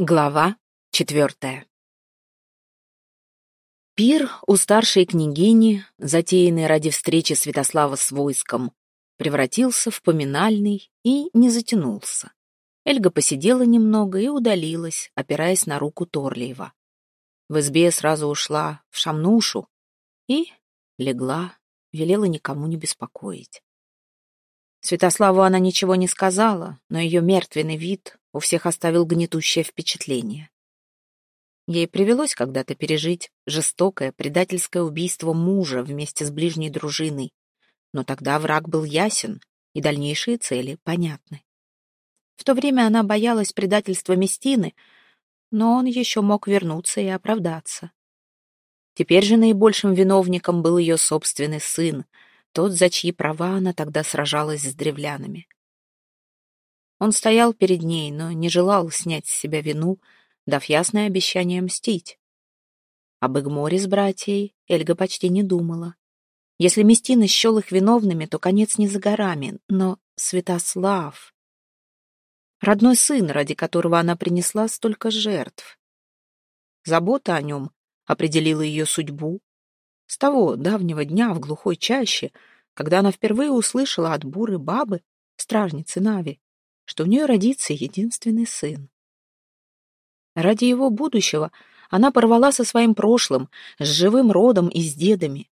Глава четвертая Пир у старшей княгини, затеянный ради встречи Святослава с войском, превратился в поминальный и не затянулся. Эльга посидела немного и удалилась, опираясь на руку Торлиева. В избе сразу ушла в шамнушу и легла, велела никому не беспокоить. Святославу она ничего не сказала, но ее мертвенный вид у всех оставил гнетущее впечатление. Ей привелось когда-то пережить жестокое предательское убийство мужа вместе с ближней дружиной, но тогда враг был ясен, и дальнейшие цели понятны. В то время она боялась предательства Местины, но он еще мог вернуться и оправдаться. Теперь же наибольшим виновником был ее собственный сын — тот, за чьи права она тогда сражалась с древлянами. Он стоял перед ней, но не желал снять с себя вину, дав ясное обещание мстить. Об Игморе с братьей Эльга почти не думала. Если Местина счел их виновными, то конец не за горами, но Святослав... Родной сын, ради которого она принесла столько жертв. Забота о нем определила ее судьбу, с того давнего дня в глухой чаще, когда она впервые услышала от буры бабы, стражницы Нави, что у нее родится единственный сын. Ради его будущего она порвала со своим прошлым, с живым родом и с дедами.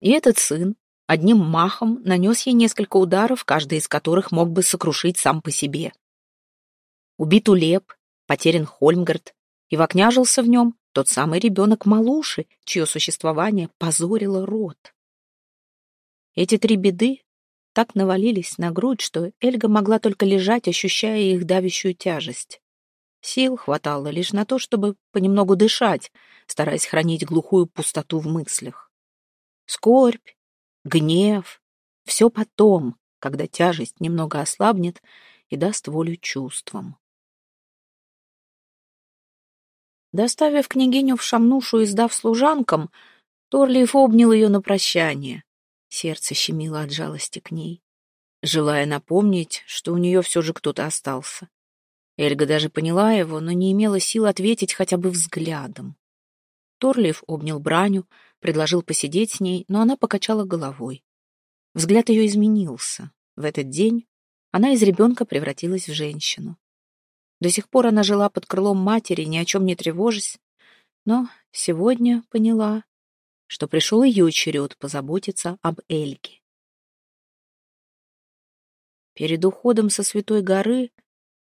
И этот сын одним махом нанес ей несколько ударов, каждый из которых мог бы сокрушить сам по себе. Убит Улеп, потерян Хольмгард, и вокняжился в нем тот самый ребенок Малуши, чье существование позорило род. Эти три беды так навалились на грудь, что Эльга могла только лежать, ощущая их давящую тяжесть. Сил хватало лишь на то, чтобы понемногу дышать, стараясь хранить глухую пустоту в мыслях. Скорбь, гнев — все потом, когда тяжесть немного ослабнет и даст волю чувствам. Доставив княгиню в Шамнушу и сдав служанкам, Торлиев обнял ее на прощание. Сердце щемило от жалости к ней, желая напомнить, что у нее все же кто-то остался. Эльга даже поняла его, но не имела сил ответить хотя бы взглядом. Торлиев обнял Браню, предложил посидеть с ней, но она покачала головой. Взгляд ее изменился. В этот день она из ребенка превратилась в женщину. До сих пор она жила под крылом матери, ни о чем не тревожась, но сегодня поняла, что пришел ее черед позаботиться об Эльге. Перед уходом со Святой горы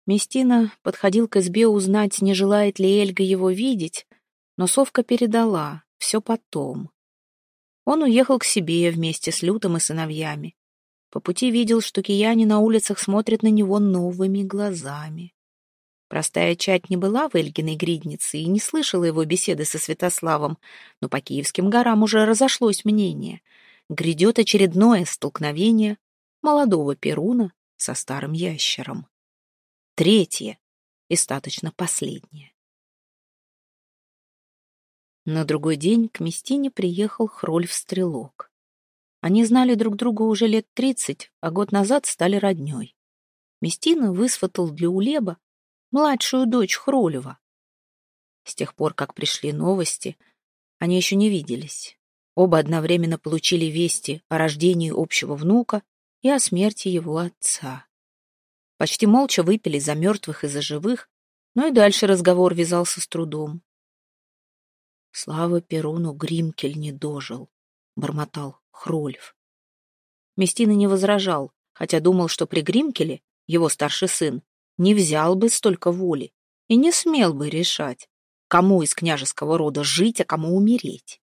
Местина подходил к избе узнать, не желает ли Эльга его видеть, но совка передала, все потом. Он уехал к себе вместе с Лютом и сыновьями. По пути видел, что кияне на улицах смотрят на него новыми глазами. Простая чать не была в Эльгиной гриднице и не слышала его беседы со Святославом, но по Киевским горам уже разошлось мнение. Грядет очередное столкновение молодого Перуна со старым ящером. Третье и последнее. На другой день к Местине приехал Хрольф-стрелок. Они знали друг друга уже лет тридцать, а год назад стали роднёй. Местина высватал для Улеба младшую дочь Хрулева. С тех пор, как пришли новости, они еще не виделись. Оба одновременно получили вести о рождении общего внука и о смерти его отца. Почти молча выпили за мертвых и за живых, но и дальше разговор вязался с трудом. Слава Перуну Гримкель не дожил, — бормотал Хрольф. Местина не возражал, хотя думал, что при Гримкеле, его старший сын, не взял бы столько воли и не смел бы решать, кому из княжеского рода жить, а кому умереть.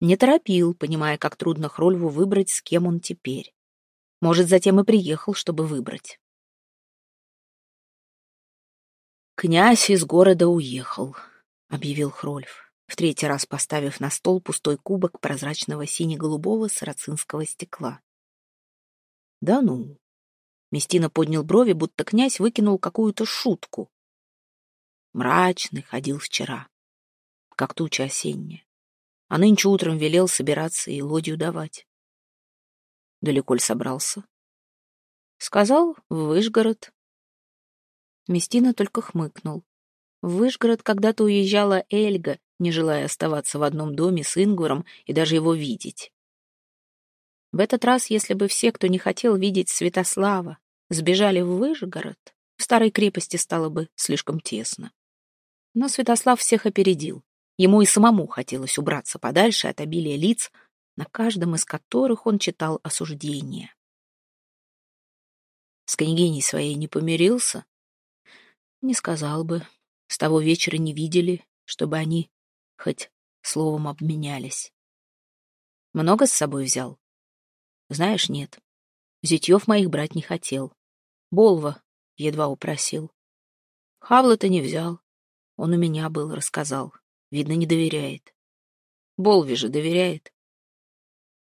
Не торопил, понимая, как трудно Хрольву выбрать, с кем он теперь. Может, затем и приехал, чтобы выбрать. «Князь из города уехал», — объявил Хрольф, в третий раз поставив на стол пустой кубок прозрачного сине-голубого сарацинского стекла. «Да ну, Местина поднял брови, будто князь выкинул какую-то шутку. Мрачный ходил вчера, как туча осенняя. А нынче утром велел собираться и лодью давать. Далеко собрался? Сказал, в Вышгород. Местина только хмыкнул. В Вышгород когда-то уезжала Эльга, не желая оставаться в одном доме с Ингваром и даже его видеть. В этот раз, если бы все, кто не хотел видеть Святослава, сбежали в Выжгород, в старой крепости стало бы слишком тесно. Но Святослав всех опередил. Ему и самому хотелось убраться подальше от обилия лиц, на каждом из которых он читал осуждение. С княгиней своей не помирился? Не сказал бы. С того вечера не видели, чтобы они хоть словом обменялись. Много с собой взял? Знаешь, нет. Зятьев моих брать не хотел. Болва едва упросил. Хавла-то не взял. Он у меня был, рассказал. Видно, не доверяет. Болве же доверяет.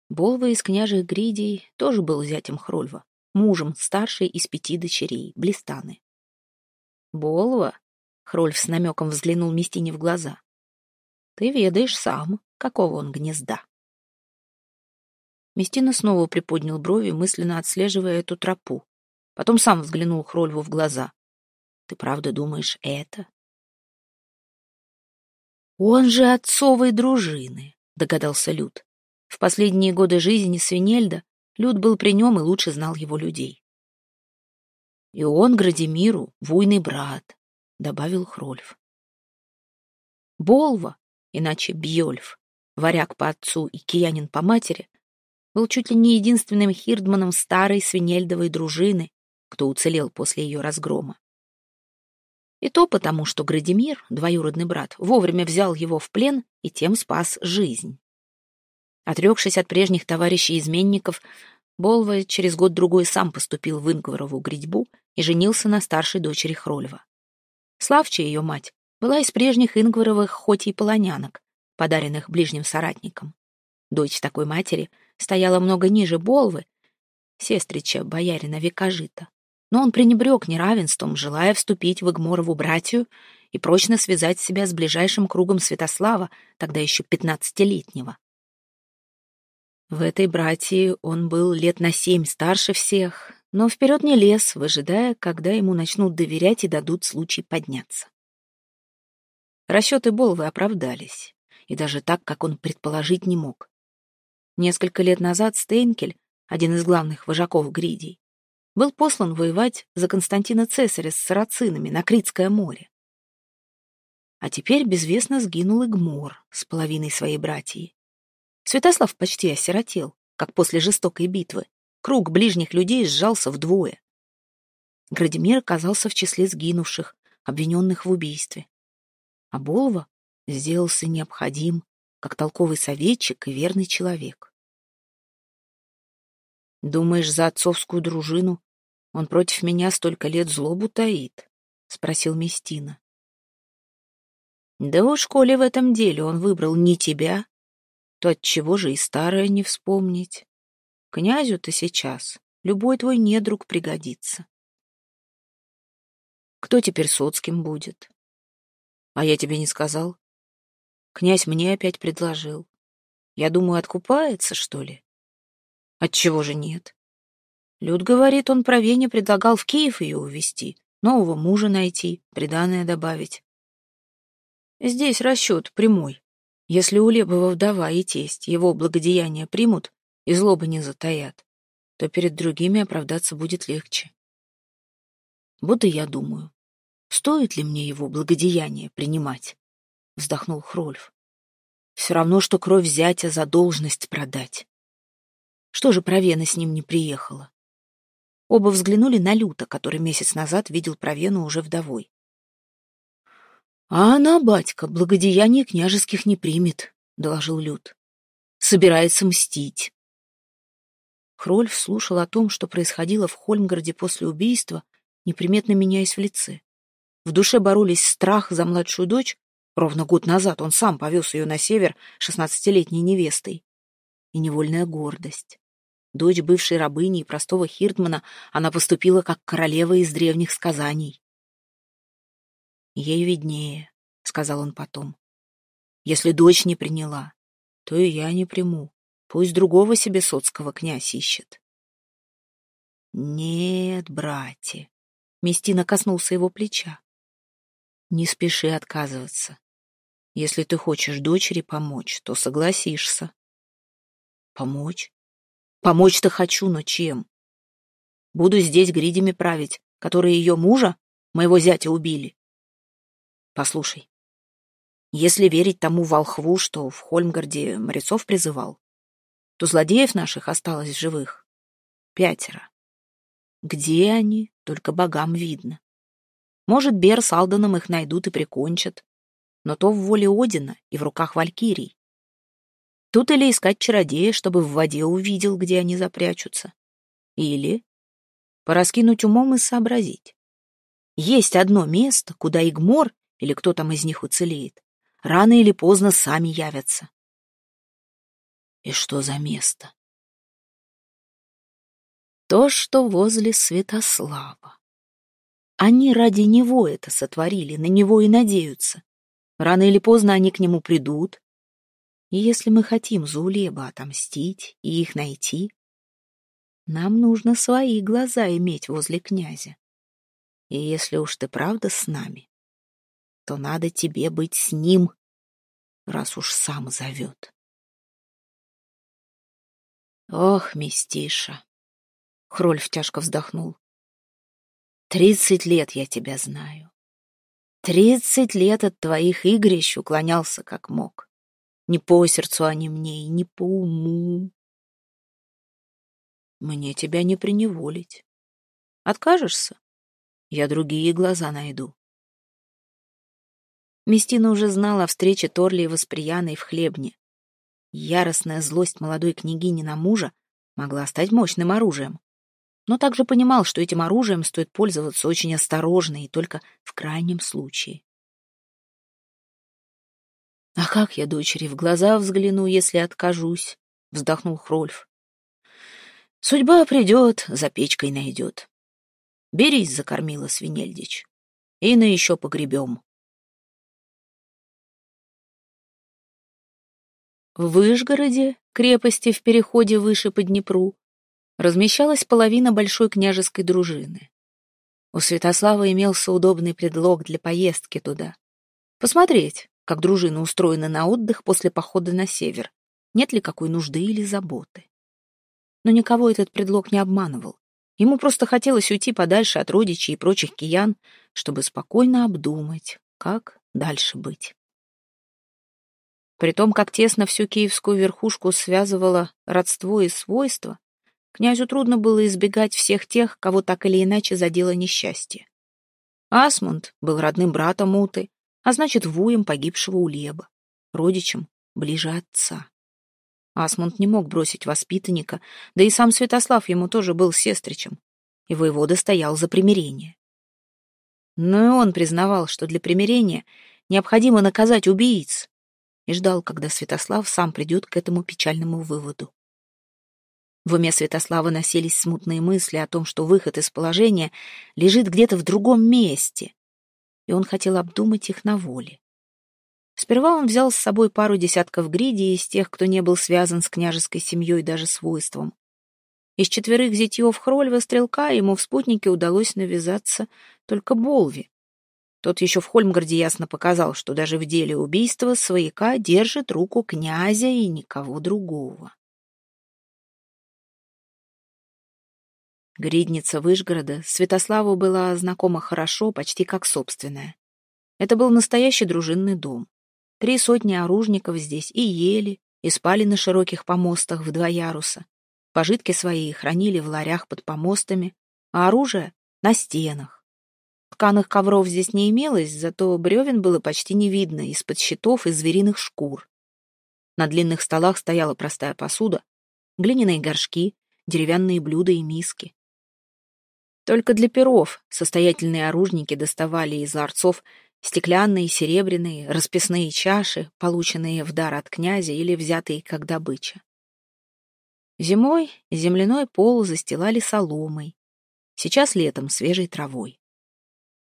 Болва из княжих Гридий тоже был зятем Хрольва, мужем старшей из пяти дочерей, Блистаны. Болва? Хрольф с намеком взглянул Местине в глаза. Ты ведаешь сам, какого он гнезда. Местина снова приподнял брови, мысленно отслеживая эту тропу. Потом сам взглянул Хрольву в глаза. Ты правда думаешь это? Он же отцовой дружины, догадался Люд. В последние годы жизни Свинельда Люд был при нем и лучше знал его людей. И он Градимиру вуйный брат, добавил Хрольф. Болва, иначе Бьёльф, варяг по отцу и киянин по матери, был чуть ли не единственным хирдманом старой свинельдовой дружины, кто уцелел после ее разгрома. И то потому, что Градимир, двоюродный брат, вовремя взял его в плен и тем спас жизнь. Отрекшись от прежних товарищей-изменников, Болва через год-другой сам поступил в Ингварову грядьбу и женился на старшей дочери Хрольва. Славча, ее мать, была из прежних Ингваровых хоть и полонянок, подаренных ближним соратникам. Дочь такой матери стояла много ниже Болвы, сестрича боярина Викажита. Но он пренебрег неравенством, желая вступить в Игморову братью и прочно связать себя с ближайшим кругом Святослава, тогда еще пятнадцатилетнего. В этой братье он был лет на семь старше всех, но вперед не лез, выжидая, когда ему начнут доверять и дадут случай подняться. Расчеты Болвы оправдались, и даже так, как он предположить не мог. Несколько лет назад Стейнкель, один из главных вожаков Гридий, был послан воевать за Константина Цесаря с сарацинами на Критское море. А теперь безвестно сгинул Игмор с половиной своей братьи. Святослав почти осиротел, как после жестокой битвы. Круг ближних людей сжался вдвое. Градимир оказался в числе сгинувших, обвиненных в убийстве. А Болва сделался необходим как толковый советчик и верный человек. «Думаешь, за отцовскую дружину он против меня столько лет злобу таит?» — спросил Местина. «Да уж, коли в этом деле он выбрал не тебя, то отчего же и старое не вспомнить? Князю-то сейчас любой твой недруг пригодится. Кто теперь соцким будет? А я тебе не сказал? Князь мне опять предложил. Я думаю, откупается, что ли? Отчего же нет? Люд говорит, он про Вене предлагал в Киев ее увезти, нового мужа найти, приданое добавить. Здесь расчет прямой. Если у Лебова вдова и тесть его благодеяния примут и злобы не затаят, то перед другими оправдаться будет легче. Вот и я думаю, стоит ли мне его благодеяние принимать вздохнул Хрольф. Все равно, что кровь зятя за должность продать. Что же Провена с ним не приехала? Оба взглянули на Люта, который месяц назад видел Провену уже вдовой. «А она, батька, благодеяний княжеских не примет», — доложил Лют. «Собирается мстить». Хрольф слушал о том, что происходило в Хольмгороде после убийства, неприметно меняясь в лице. В душе боролись страх за младшую дочь Ровно год назад он сам повез ее на север шестнадцатилетней невестой. И невольная гордость. Дочь бывшей рабыни и простого хирдмана, она поступила как королева из древних сказаний. «Ей виднее», — сказал он потом. «Если дочь не приняла, то и я не приму. Пусть другого себе соцкого князь ищет». «Нет, братья», Местина коснулся его плеча. Не спеши отказываться. Если ты хочешь дочери помочь, то согласишься. Помочь? Помочь-то хочу, но чем? Буду здесь гридями править, которые ее мужа, моего зятя, убили. Послушай, если верить тому волхву, что в Хольмгарде морецов призывал, то злодеев наших осталось живых пятеро. Где они, только богам видно. Может, Бер с Алданом их найдут и прикончат, но то в воле Одина и в руках Валькирий. Тут или искать чародея, чтобы в воде увидел, где они запрячутся. Или пораскинуть умом и сообразить. Есть одно место, куда Игмор или кто там из них уцелеет, рано или поздно сами явятся. И что за место? То, что возле Святослава. Они ради него это сотворили, на него и надеются. Рано или поздно они к нему придут, и если мы хотим за Улеба отомстить и их найти, нам нужно свои глаза иметь возле князя. И если уж ты правда с нами, то надо тебе быть с ним, раз уж сам зовет. Ох, Местиша! Хрольф тяжко вздохнул. Тридцать лет я тебя знаю. Тридцать лет от твоих игрищ уклонялся как мог. Не по сердцу они мне и не по уму. Мне тебя не приневолить. Откажешься? Я другие глаза найду. Местина уже знала о встрече Торли и Восприяной в хлебне. Яростная злость молодой княгини на мужа могла стать мощным оружием. Но также понимал, что этим оружием стоит пользоваться очень осторожно и только в крайнем случае. «А как я дочери в глаза взгляну, если откажусь?» — вздохнул Хрольф. «Судьба придет, за печкой найдет. Берись, — закормила Свинельдич, — и на еще погребем». В Выжгороде, крепости в переходе выше по Днепру, размещалась половина большой княжеской дружины. У Святослава имелся удобный предлог для поездки туда. Посмотреть, как дружина устроена на отдых после похода на север, нет ли какой нужды или заботы. Но никого этот предлог не обманывал. Ему просто хотелось уйти подальше от родичей и прочих киян, чтобы спокойно обдумать, как дальше быть. При том, как тесно всю киевскую верхушку связывало родство и свойства, князю трудно было избегать всех тех, кого так или иначе задело несчастье. Асмунд был родным братом Уты, а значит, вуем погибшего Улеба, родичем ближе отца. Асмунд не мог бросить воспитанника, да и сам Святослав ему тоже был сестричем, и воевода стоял за примирение. Но и он признавал, что для примирения необходимо наказать убийц, и ждал, когда Святослав сам придет к этому печальному выводу. В уме Святослава носились смутные мысли о том, что выход из положения лежит где-то в другом месте, и он хотел обдумать их на воле. Сперва он взял с собой пару десятков гриди из тех, кто не был связан с княжеской семьей даже свойством. Из четверых зятьев Хрольва стрелка ему в спутнике удалось навязаться только Болви. Тот еще в Хольмгарде ясно показал, что даже в деле убийства свояка держит руку князя и никого другого. Гридница Выжгорода Святославу была знакома хорошо, почти как собственная. Это был настоящий дружинный дом. Три сотни оружников здесь и ели, и спали на широких помостах в два яруса. Пожитки свои хранили в ларях под помостами, а оружие — на стенах. Тканых ковров здесь не имелось, зато бревен было почти не видно из-под щитов и звериных шкур. На длинных столах стояла простая посуда, глиняные горшки, деревянные блюда и миски. Только для перов состоятельные оружники доставали из ларцов стеклянные, серебряные, расписные чаши, полученные в дар от князя или взятые как добыча. Зимой земляной пол застилали соломой, сейчас летом свежей травой.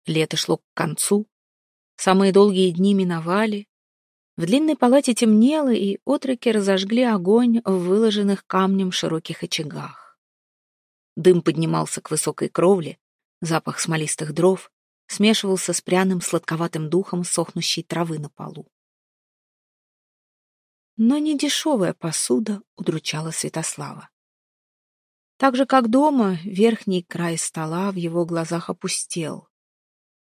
Лето шло к концу, самые долгие дни миновали, в длинной палате темнело, и отроки разожгли огонь в выложенных камнем широких очагах. Дым поднимался к высокой кровле, Запах смолистых дров смешивался с пряным сладковатым духом сохнущей травы на полу. Но не дешевая посуда удручала Святослава. Так же, как дома, верхний край стола в его глазах опустел.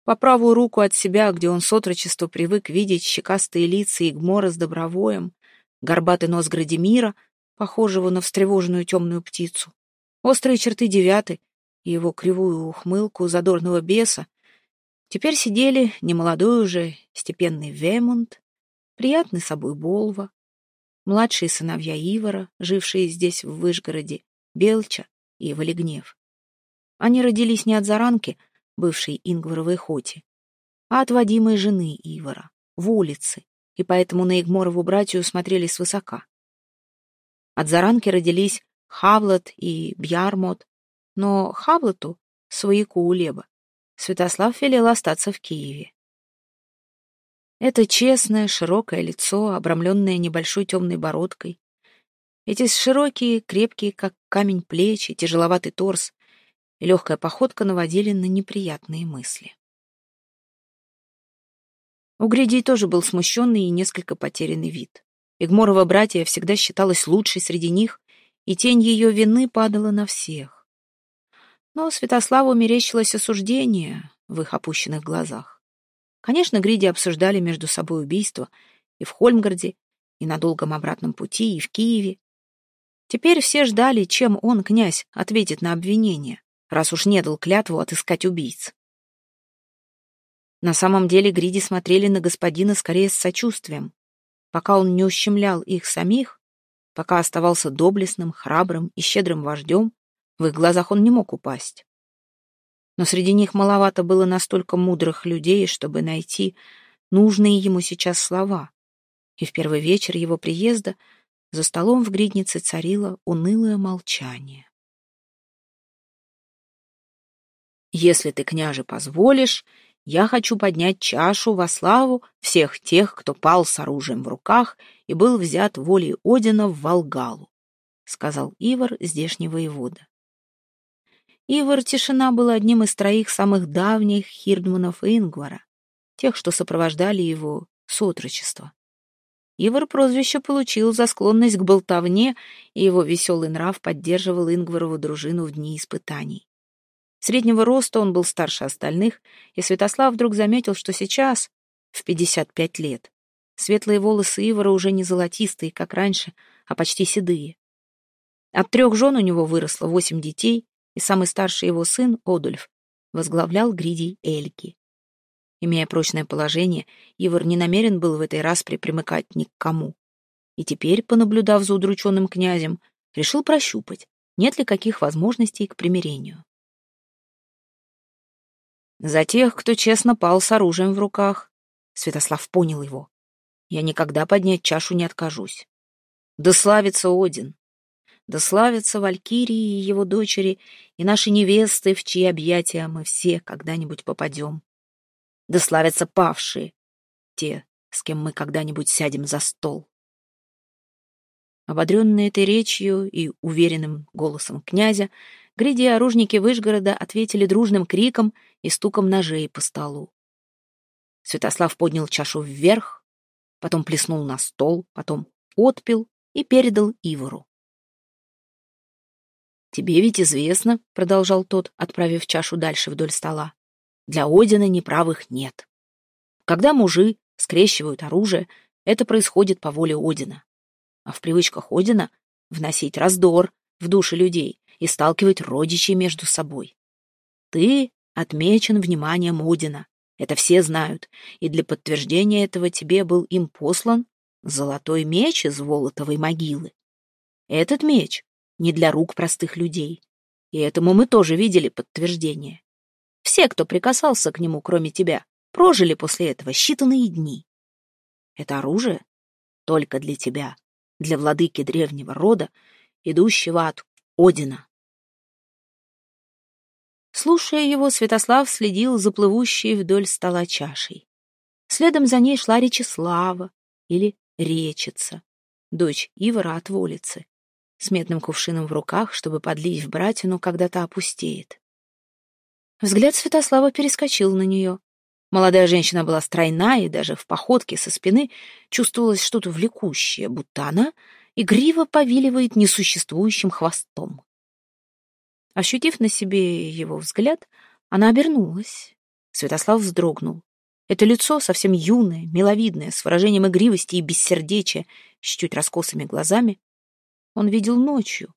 По правую руку от себя, где он с отрочества привык видеть щекастые лица Игмора с Добровоем, горбатый нос Градимира, похожего на встревоженную темную птицу, острые черты девяты и его кривую ухмылку задорного беса, теперь сидели немолодой уже степенный Вемунд, приятный собой Болва, младшие сыновья Ивара, жившие здесь, в Выжгороде, Белча и Валегнев. Они родились не от заранки, бывшей Ингваровой хоте, а от водимой жены Ивара, в улице, и поэтому на Игморову братью смотрели свысока. От заранки родились Хавлот и Бьярмот, но Хавлоту, свояку Улеба, Святослав велел остаться в Киеве. Это честное, широкое лицо, обрамленное небольшой темной бородкой, эти широкие, крепкие, как камень плечи, тяжеловатый торс и легкая походка наводили на неприятные мысли. У Гридей тоже был смущенный и несколько потерянный вид. Игморова братья всегда считалась лучшей среди них, и тень ее вины падала на всех. Но Святославу мерещилось осуждение в их опущенных глазах. Конечно, Гриди обсуждали между собой убийство и в Хольмгарде, и на долгом обратном пути, и в Киеве. Теперь все ждали, чем он, князь, ответит на обвинение, раз уж не дал клятву отыскать убийц. На самом деле Гриди смотрели на господина скорее с сочувствием. Пока он не ущемлял их самих, пока оставался доблестным, храбрым и щедрым вождем, в их глазах он не мог упасть. Но среди них маловато было настолько мудрых людей, чтобы найти нужные ему сейчас слова. И в первый вечер его приезда за столом в гриднице царило унылое молчание. «Если ты, княже, позволишь, я хочу поднять чашу во славу всех тех, кто пал с оружием в руках и был взят волей Одина в Волгалу, — сказал Ивар, здешний воевода. Ивар Тишина был одним из троих самых давних хирдманов Ингвара, тех, что сопровождали его с отрочества. Ивар прозвище получил за склонность к болтовне, и его веселый нрав поддерживал Ингварову дружину в дни испытаний. Среднего роста он был старше остальных, и Святослав вдруг заметил, что сейчас, в 55 лет, светлые волосы Ивара уже не золотистые, как раньше, а почти седые. От трех жен у него выросло восемь детей, и самый старший его сын, Одульф, возглавлял гридей Эльки. Имея прочное положение, Ивар не намерен был в этой распре примыкать ни к кому. И теперь, понаблюдав за удрученным князем, решил прощупать, нет ли каких возможностей к примирению. За тех, кто честно пал с оружием в руках. Святослав понял его. Я никогда поднять чашу не откажусь. Да славится Один. Да славятся Валькирии и его дочери, и наши невесты, в чьи объятия мы все когда-нибудь попадем. Да славятся павшие, те, с кем мы когда-нибудь сядем за стол. Ободренный этой речью и уверенным голосом князя, Гриди оружники Выжгорода ответили дружным криком и стуком ножей по столу. Святослав поднял чашу вверх, потом плеснул на стол, потом отпил и передал Ивору. «Тебе ведь известно», — продолжал тот, отправив чашу дальше вдоль стола, — «для Одина неправых нет. Когда мужи скрещивают оружие, это происходит по воле Одина. А в привычках Одина вносить раздор в души людей и сталкивать родичей между собой. Ты отмечен вниманием Одина, это все знают, и для подтверждения этого тебе был им послан золотой меч из Волотовой могилы. Этот меч не для рук простых людей, и этому мы тоже видели подтверждение. Все, кто прикасался к нему, кроме тебя, прожили после этого считанные дни. Это оружие только для тебя, для владыки древнего рода, идущего от Одина. Слушая его, Святослав следил за плывущей вдоль стола чашей. Следом за ней шла Речислава или Речица, дочь Ивара от Волицы, с медным кувшином в руках, чтобы подлить в братину, когда та опустеет. Взгляд Святослава перескочил на нее. Молодая женщина была стройна, и даже в походке со спины чувствовалось что-то влекущее, будто она игриво повиливает несуществующим хвостом. Ощутив на себе его взгляд, она обернулась. Святослав вздрогнул. Это лицо совсем юное, миловидное, с выражением игривости и бессердечия, с чуть раскосыми глазами, он видел ночью,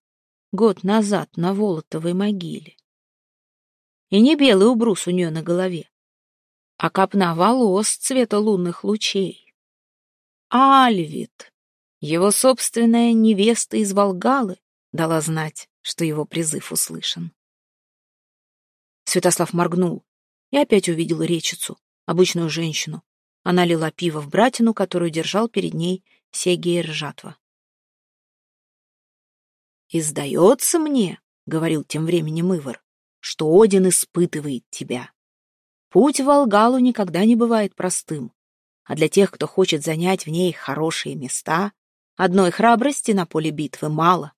год назад, на Волотовой могиле. И не белый убрус у нее на голове, а копна волос цвета лунных лучей. Альвит, его собственная невеста из Волгалы, дала знать, что его призыв услышан. Святослав моргнул и опять увидел речицу, обычную женщину. Она лила пиво в братину, которую держал перед ней Сегия Ржатва. «И сдается мне, — говорил тем временем Ивар, — что Один испытывает тебя. Путь в Волгалу никогда не бывает простым, а для тех, кто хочет занять в ней хорошие места, одной храбрости на поле битвы мало.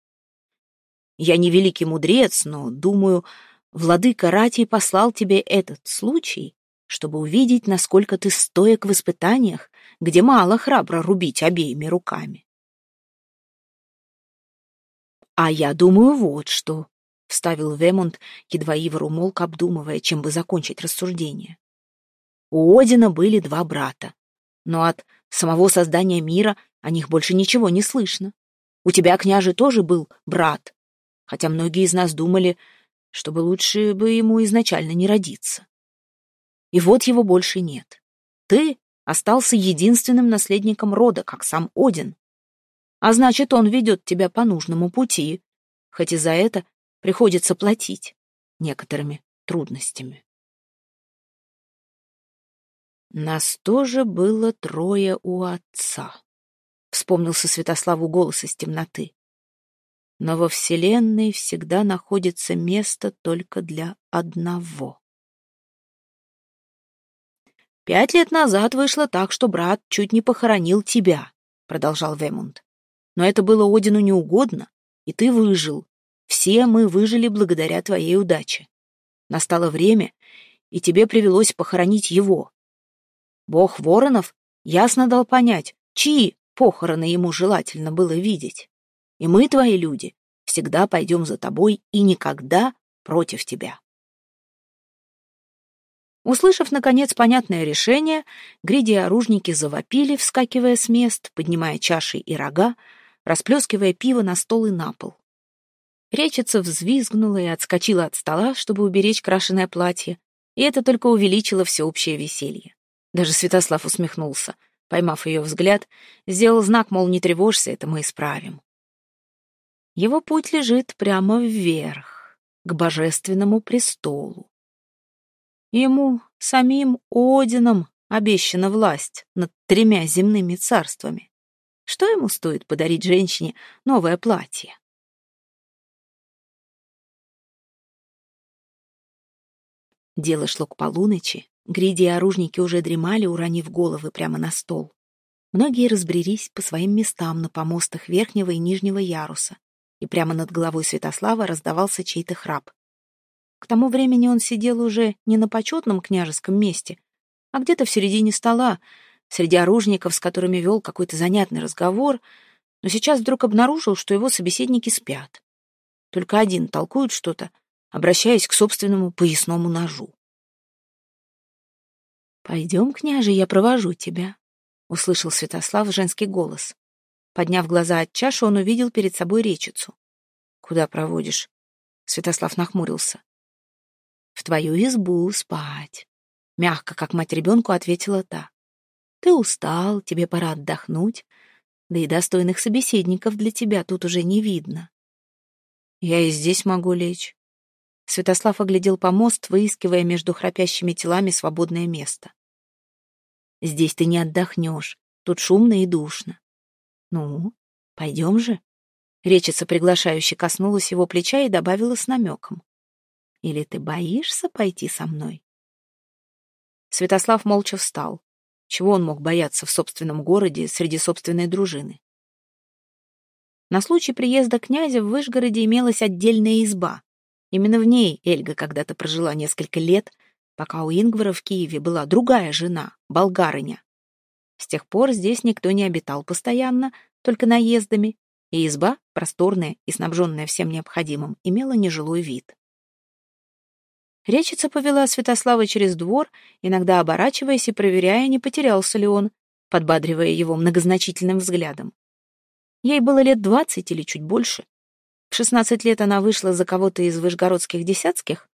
Я не великий мудрец, но, думаю, владыка Ратий послал тебе этот случай, чтобы увидеть, насколько ты стоек в испытаниях, где мало храбро рубить обеими руками. «А я думаю, вот что», — вставил Вемонт, едва Ивар умолк, обдумывая, чем бы закончить рассуждение. У Одина были два брата, но от самого создания мира о них больше ничего не слышно. У тебя, княже, тоже был брат, хотя многие из нас думали, чтобы лучше бы ему изначально не родиться. И вот его больше нет. Ты остался единственным наследником рода, как сам Один. А значит, он ведет тебя по нужному пути, хоть и за это приходится платить некоторыми трудностями. Нас тоже было трое у отца, вспомнился Святославу голос из темноты. Но во Вселенной всегда находится место только для одного. «Пять лет назад вышло так, что брат чуть не похоронил тебя», — продолжал Вемунд. Но это было Одину неугодно, и ты выжил. Все мы выжили благодаря твоей удаче. Настало время, и тебе привелось похоронить его. Бог Воронов ясно дал понять, чьи похороны ему желательно было видеть. И мы, твои люди, всегда пойдем за тобой и никогда против тебя. Услышав, наконец, понятное решение, гриди и оружники завопили, вскакивая с мест, поднимая чаши и рога, расплескивая пиво на стол и на пол. Речица взвизгнула и отскочила от стола, чтобы уберечь крашеное платье, и это только увеличило всеобщее веселье. Даже Святослав усмехнулся, поймав ее взгляд, сделал знак, мол, не тревожься, это мы исправим. Его путь лежит прямо вверх, к божественному престолу. Ему, самим Одином, обещана власть над тремя земными царствами. Что ему стоит подарить женщине новое платье? Дело шло к полуночи. Гриди и оружники уже дремали, уронив головы прямо на стол. Многие разбрелись по своим местам на помостах верхнего и нижнего яруса, и прямо над головой Святослава раздавался чей-то храп. К тому времени он сидел уже не на почетном княжеском месте, а где-то в середине стола, среди оружников, с которыми вел какой-то занятный разговор, но сейчас вдруг обнаружил, что его собеседники спят. Только один толкует что-то, обращаясь к собственному поясному ножу. «Пойдем, княже, я провожу тебя», — услышал Святослав женский голос. Подняв глаза от чаши, он увидел перед собой речицу. «Куда проводишь?» Святослав нахмурился. «В твою избу спать», — мягко, как мать ребенку, ответила та. Ты устал, тебе пора отдохнуть. Да и достойных собеседников для тебя тут уже не видно. Я и здесь могу лечь. Святослав оглядел помост, выискивая между храпящими телами свободное место. Здесь ты не отдохнешь, тут шумно и душно. Ну, пойдем же. Речица приглашающе коснулась его плеча и добавила с намеком. Или ты боишься пойти со мной? Святослав молча встал. Чего он мог бояться в собственном городе среди собственной дружины? На случай приезда князя в Вышгороде имелась отдельная изба. Именно в ней Эльга когда-то прожила несколько лет, пока у Ингвара в Киеве была другая жена, болгарыня. С тех пор здесь никто не обитал постоянно, только наездами, и изба, просторная и снабженная всем необходимым, имела нежилой вид. Речица повела Святослава через двор, иногда оборачиваясь и проверяя, не потерялся ли он, подбадривая его многозначительным взглядом. Ей было лет двадцать или чуть больше. В шестнадцать лет она вышла за кого-то из вышгородских десятских,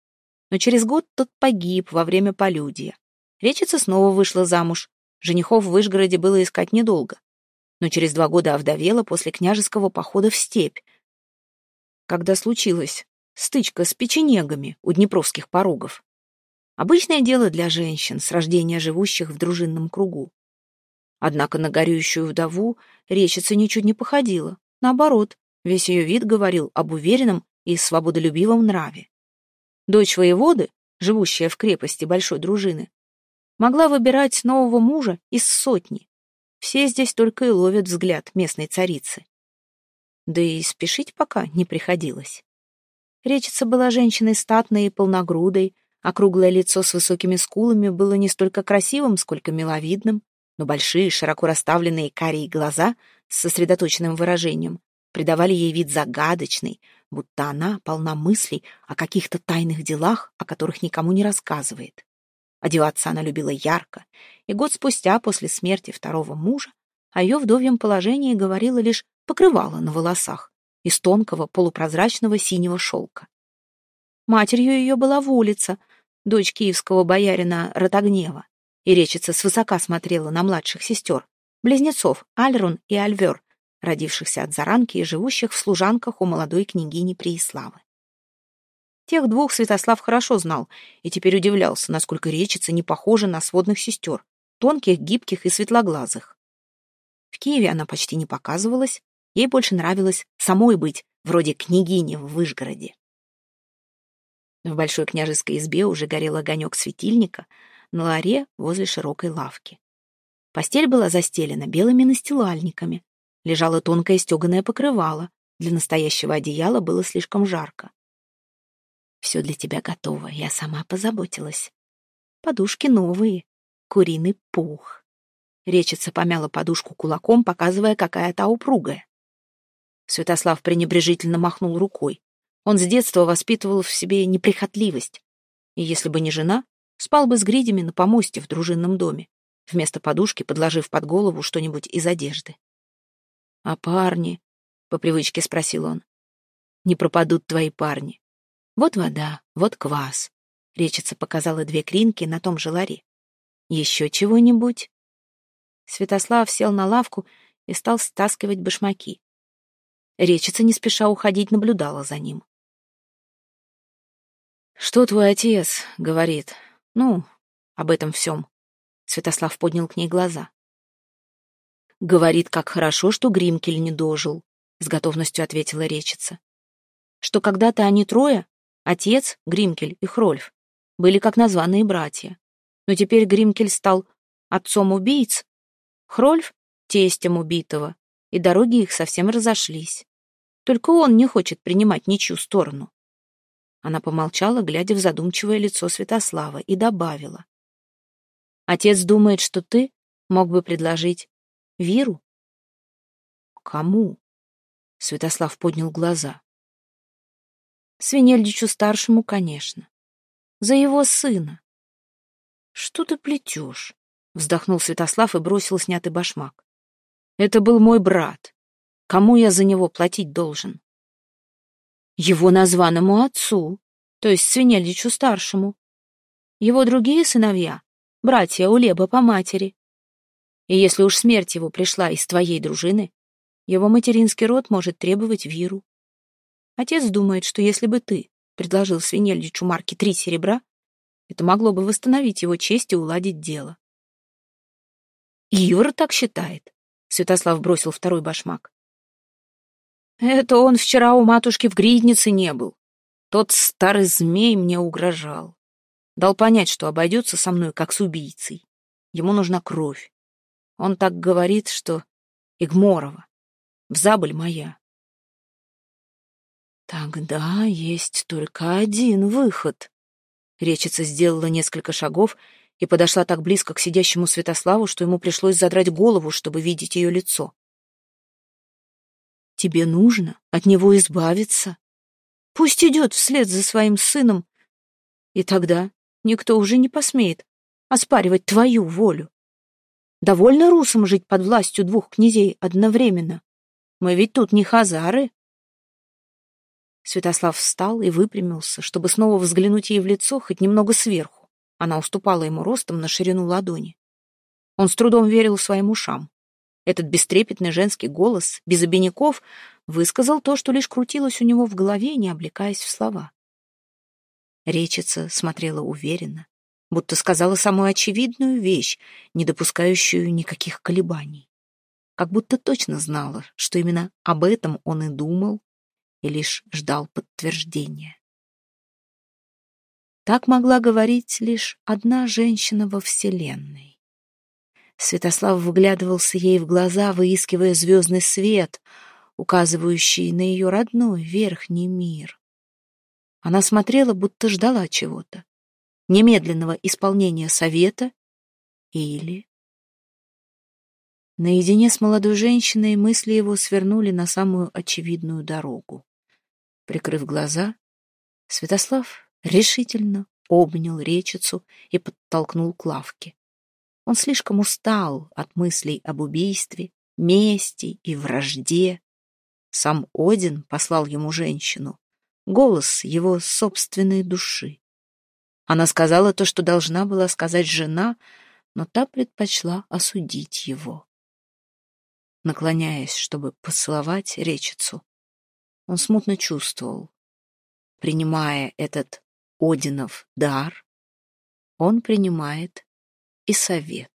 но через год тот погиб во время полюдия. Речица снова вышла замуж. Женихов в Вышгороде было искать недолго. Но через два года овдовела после княжеского похода в степь. Когда случилась стычка с печенегами у днепровских порогов. Обычное дело для женщин, с рождения живущих в дружинном кругу. Однако на горюющую вдову речица ничуть не походила. Наоборот, весь ее вид говорил об уверенном и свободолюбивом нраве. Дочь воеводы, живущая в крепости большой дружины, могла выбирать нового мужа из сотни. Все здесь только и ловят взгляд местной царицы. Да и спешить пока не приходилось. Речица была женщиной статной и полногрудой, округлое лицо с высокими скулами было не столько красивым, сколько миловидным но большие, широко расставленные карие глаза с сосредоточенным выражением придавали ей вид загадочный, будто она полна мыслей о каких-то тайных делах, о которых никому не рассказывает. Одеваться она любила ярко, и год спустя, после смерти второго мужа, о ее вдовьем положении говорила лишь покрывало на волосах из тонкого полупрозрачного синего шелка. Матерью ее была Волица, дочь киевского боярина Ротогнева и речица свысока смотрела на младших сестер, близнецов Альрун и Альвер, родившихся от заранки и живущих в служанках у молодой княгини Преиславы. Тех двух Святослав хорошо знал и теперь удивлялся, насколько речица не похожа на сводных сестер, тонких, гибких и светлоглазых. В Киеве она почти не показывалась, ей больше нравилось самой быть, вроде княгини в Выжгороде. В большой княжеской избе уже горел огонек светильника, на ларе возле широкой лавки. Постель была застелена белыми настилальниками. Лежало тонкое стеганое покрывало. Для настоящего одеяла было слишком жарко. «Все для тебя готово, я сама позаботилась. Подушки новые, куриный пух». Речица помяла подушку кулаком, показывая, какая та упругая. Святослав пренебрежительно махнул рукой. Он с детства воспитывал в себе неприхотливость. И если бы не жена, Спал бы с гридями на помосте в дружинном доме, вместо подушки подложив под голову что-нибудь из одежды. «А парни?» — по привычке спросил он. «Не пропадут твои парни. Вот вода, вот квас». Речица показала две кринки на том же ларе. «Еще чего-нибудь?» Святослав сел на лавку и стал стаскивать башмаки. Речица не спеша уходить наблюдала за ним. «Что твой отец говорит?» Ну, об этом всем. Святослав поднял к ней глаза. Говорит, как хорошо, что Гримкель не дожил, с готовностью ответила речица. Что когда-то они трое, отец, Гримкель и Хрольф, были как названные братья. Но теперь Гримкель стал отцом убийц, Хрольф — тестем убитого, и дороги их совсем разошлись. Только он не хочет принимать ничью сторону. Она помолчала, глядя в задумчивое лицо Святослава, и добавила. «Отец думает, что ты мог бы предложить Виру?» «Кому?» — Святослав поднял глаза. «Свинельдичу-старшему, конечно. За его сына». «Что ты плетешь?» — вздохнул Святослав и бросил снятый башмак. «Это был мой брат. Кому я за него платить должен?» Его названному отцу, то есть Свинельдичу старшему. Его другие сыновья — братья Улеба по матери. И если уж смерть его пришла из твоей дружины, его материнский род может требовать виру. Отец думает, что если бы ты предложил Свинельдичу Марке три серебра, это могло бы восстановить его честь и уладить дело. И Юра так считает. Святослав бросил второй башмак. Это он вчера у матушки в гриднице не был. Тот старый змей мне угрожал. Дал понять, что обойдется со мной, как с убийцей. Ему нужна кровь. Он так говорит, что Игморова, в забыль моя. Тогда есть только один выход. Речица сделала несколько шагов и подошла так близко к сидящему Святославу, что ему пришлось задрать голову, чтобы видеть ее лицо. «Тебе нужно от него избавиться. Пусть идет вслед за своим сыном, и тогда никто уже не посмеет оспаривать твою волю. Довольно русам жить под властью двух князей одновременно. Мы ведь тут не хазары». Святослав встал и выпрямился, чтобы снова взглянуть ей в лицо хоть немного сверху. Она уступала ему ростом на ширину ладони. Он с трудом верил своим ушам. Этот бестрепетный женский голос, без обиняков, высказал то, что лишь крутилось у него в голове, не облекаясь в слова. Речица смотрела уверенно, будто сказала самую очевидную вещь, не допускающую никаких колебаний. Как будто точно знала, что именно об этом он и думал, и лишь ждал подтверждения. Так могла говорить лишь одна женщина во Вселенной. Святослав выглядывался ей в глаза, выискивая звездный свет, указывающий на ее родной верхний мир. Она смотрела, будто ждала чего-то. Немедленного исполнения совета или... Наедине с молодой женщиной мысли его свернули на самую очевидную дорогу. Прикрыв глаза, Святослав решительно обнял речицу и подтолкнул к лавке. Он слишком устал от мыслей об убийстве, мести и вражде. Сам Один послал ему женщину, голос его собственной души. Она сказала то, что должна была сказать жена, но та предпочла осудить его. Наклоняясь, чтобы поцеловать речицу, он смутно чувствовал, принимая этот Одинов дар, он принимает и совет.